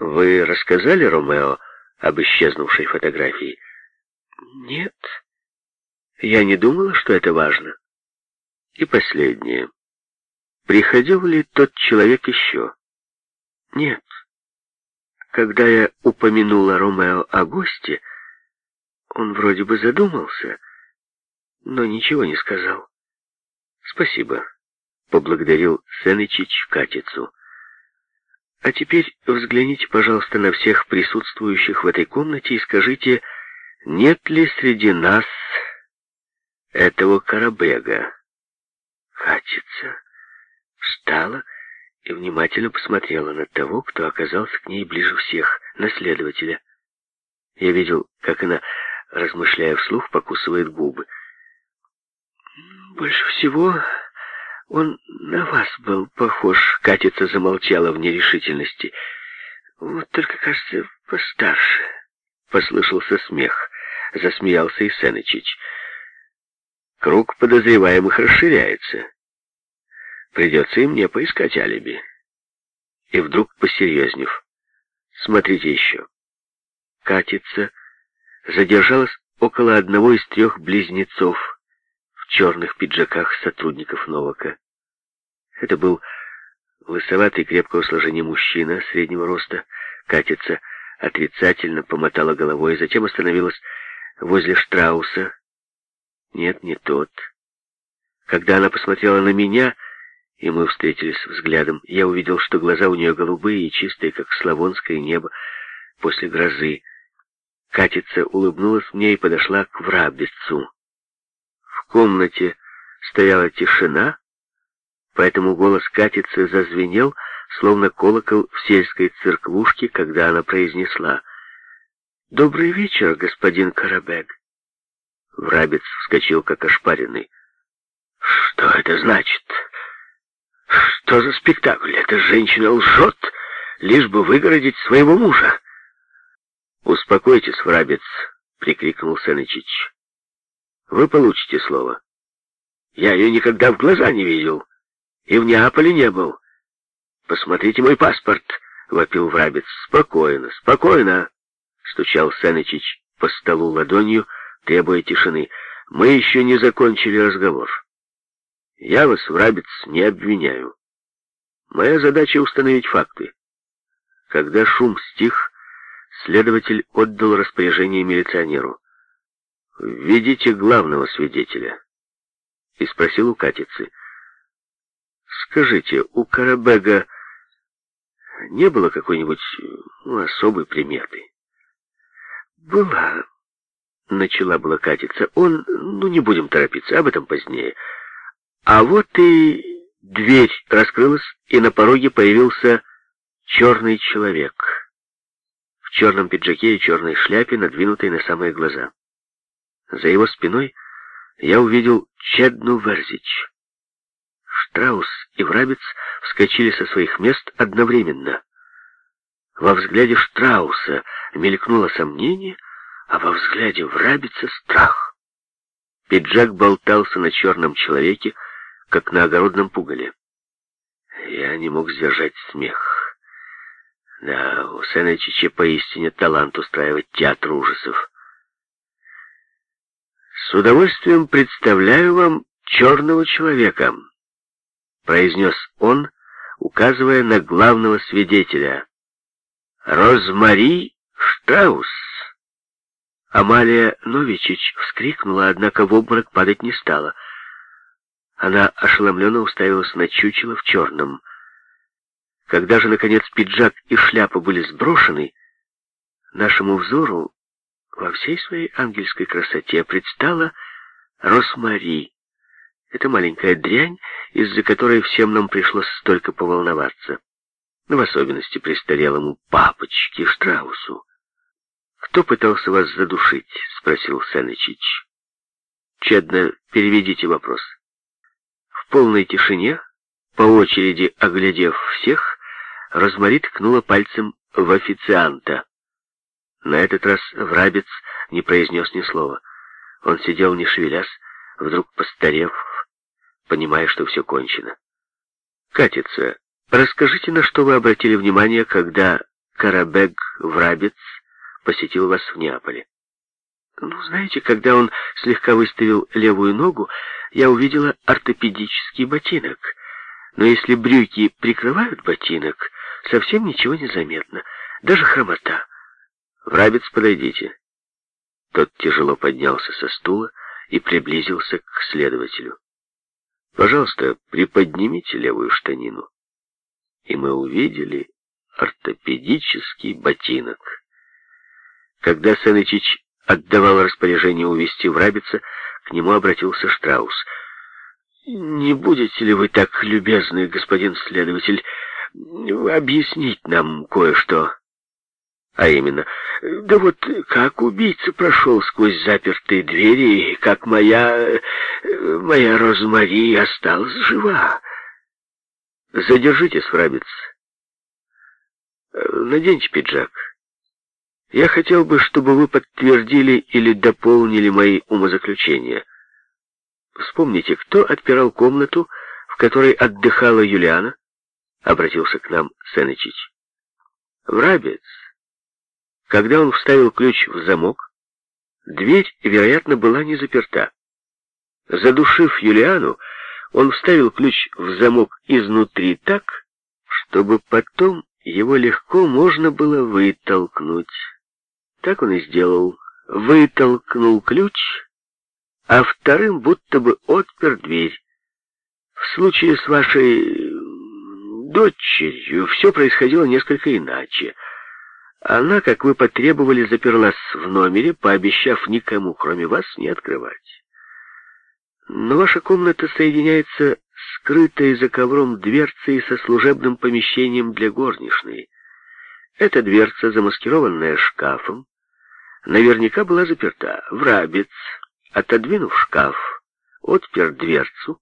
Вы рассказали Ромео об исчезнувшей фотографии? Нет. Я не думала, что это важно. И последнее. Приходил ли тот человек еще? Нет. Когда я упомянула Ромео о госте, он вроде бы задумался, но ничего не сказал. Спасибо, поблагодарил Сенычич Катицу. А теперь взгляните, пожалуйста, на всех присутствующих в этой комнате и скажите, нет ли среди нас этого Карабега? Катица встала и внимательно посмотрела на того, кто оказался к ней ближе всех, на следователя. Я видел, как она, размышляя вслух, покусывает губы. «Больше всего он на вас был похож», — Катица замолчала в нерешительности. «Вот только, кажется, постарше». Послышался смех. Засмеялся и Сенычич. Круг подозреваемых расширяется. Придется и мне поискать алиби. И вдруг, посерьезнев, смотрите еще. Катица задержалась около одного из трех близнецов черных пиджаках сотрудников Новака. Это был лысоватый крепкого сложения мужчина среднего роста. Катица отрицательно помотала головой, затем остановилась возле Штрауса. Нет, не тот. Когда она посмотрела на меня, и мы встретились взглядом. Я увидел, что глаза у нее голубые и чистые, как славонское небо после грозы. Катица улыбнулась мне и подошла к врабицу. Комнате стояла тишина, поэтому голос Катицы зазвенел, словно колокол в сельской церквушке, когда она произнесла «Добрый вечер, господин Карабег». Врабец вскочил, как ошпаренный. «Что это значит?» Что за спектакль? Эта женщина лжет, лишь бы выгородить своего мужа. «Успокойтесь, врабец!» — прикрикнул Сенычич. «Вы получите слово. Я ее никогда в глаза не видел и в Неаполе не был. Посмотрите мой паспорт!» — вопил врабец. «Спокойно, спокойно!» — стучал Сенычич по столу ладонью, требуя тишины. «Мы еще не закончили разговор. Я вас, врабец, не обвиняю. Моя задача установить факты. Когда шум стих, следователь отдал распоряжение милиционеру. «Введите главного свидетеля». И спросил у Катицы. «Скажите, у Карабега не было какой-нибудь ну, особой приметы?» «Была», — начала была Катица. «Он, ну не будем торопиться, об этом позднее. А вот и Дверь раскрылась, и на пороге появился черный человек в черном пиджаке и черной шляпе, надвинутой на самые глаза. За его спиной я увидел Чедну Верзич. Штраус и Врабец вскочили со своих мест одновременно. Во взгляде Штрауса мелькнуло сомнение, а во взгляде Врабица страх. Пиджак болтался на черном человеке, как на огородном пугале. Я не мог сдержать смех. Да, у Сэна Чичи поистине талант устраивать театр ужасов. «С удовольствием представляю вам черного человека», — произнес он, указывая на главного свидетеля. «Розмари Штраус». Амалия Новичич вскрикнула, однако в обморок падать не стала — она ошеломленно уставилась на чучело в черном. Когда же, наконец, пиджак и шляпа были сброшены, нашему взору во всей своей ангельской красоте предстала Росмари. Это маленькая дрянь, из-за которой всем нам пришлось столько поволноваться. Но в особенности престарелому папочке Штраусу. «Кто пытался вас задушить?» — спросил Сенычич. «Чедно переведите вопрос» полной тишине, по очереди оглядев всех, Розмари ткнула пальцем в официанта. На этот раз врабец не произнес ни слова. Он сидел, не шевелясь, вдруг постарев, понимая, что все кончено. «Катица, расскажите, на что вы обратили внимание, когда Карабег Врабец посетил вас в Неаполе? Ну, знаете, когда он слегка выставил левую ногу, я увидела ортопедический ботинок. Но если брюки прикрывают ботинок, совсем ничего не заметно, даже хромота. Врабец, подойдите. Тот тяжело поднялся со стула и приблизился к следователю. Пожалуйста, приподнимите левую штанину. И мы увидели ортопедический ботинок. Когда Сенычич отдавал распоряжение увести Врабица, к нему обратился Штраус. «Не будете ли вы так любезны, господин следователь, объяснить нам кое-что?» «А именно, да вот как убийца прошел сквозь запертые двери, как моя... моя Розмари осталась жива?» «Задержитесь, Фрабец. Наденьте пиджак». Я хотел бы, чтобы вы подтвердили или дополнили мои умозаключения. Вспомните, кто отпирал комнату, в которой отдыхала Юлиана? Обратился к нам Сенечич. Врабец. Когда он вставил ключ в замок, дверь, вероятно, была не заперта. Задушив Юлиану, он вставил ключ в замок изнутри так, чтобы потом его легко можно было вытолкнуть. Так он и сделал. Вытолкнул ключ, а вторым будто бы отпер дверь. В случае с вашей дочерью все происходило несколько иначе. Она, как вы потребовали, заперлась в номере, пообещав никому, кроме вас, не открывать. Но ваша комната соединяется скрытой за ковром дверцей со служебным помещением для горничной. Эта дверца, замаскированная шкафом, наверняка была заперта. Врабец, отодвинув шкаф, отпер дверцу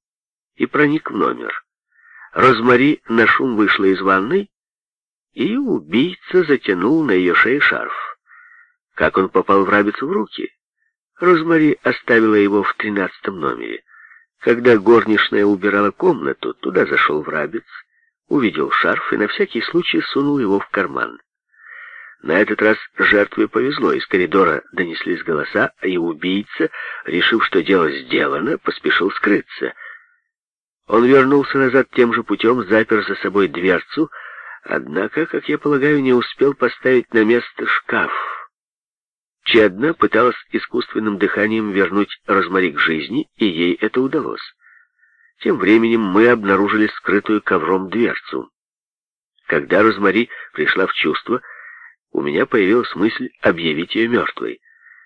и проник в номер. Розмари на шум вышла из ванной, и убийца затянул на ее шее шарф. Как он попал Врабецу в руки? Розмари оставила его в тринадцатом номере. Когда горничная убирала комнату, туда зашел Врабец, увидел шарф и на всякий случай сунул его в карман. На этот раз жертве повезло. Из коридора донеслись голоса, и убийца, решив, что дело сделано, поспешил скрыться. Он вернулся назад тем же путем, запер за собой дверцу, однако, как я полагаю, не успел поставить на место шкаф. Чадна пыталась искусственным дыханием вернуть Розмари к жизни, и ей это удалось. Тем временем мы обнаружили скрытую ковром дверцу. Когда Розмари пришла в чувство, у меня появилась мысль объявить ее мертвой.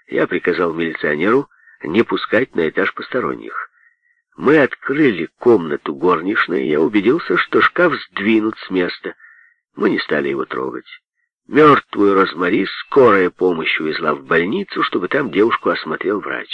Я приказал милиционеру не пускать на этаж посторонних. Мы открыли комнату горничной, я убедился, что шкаф сдвинут с места. Мы не стали его трогать. Мертвую Розмари скорая помощь увезла в больницу, чтобы там девушку осмотрел врач.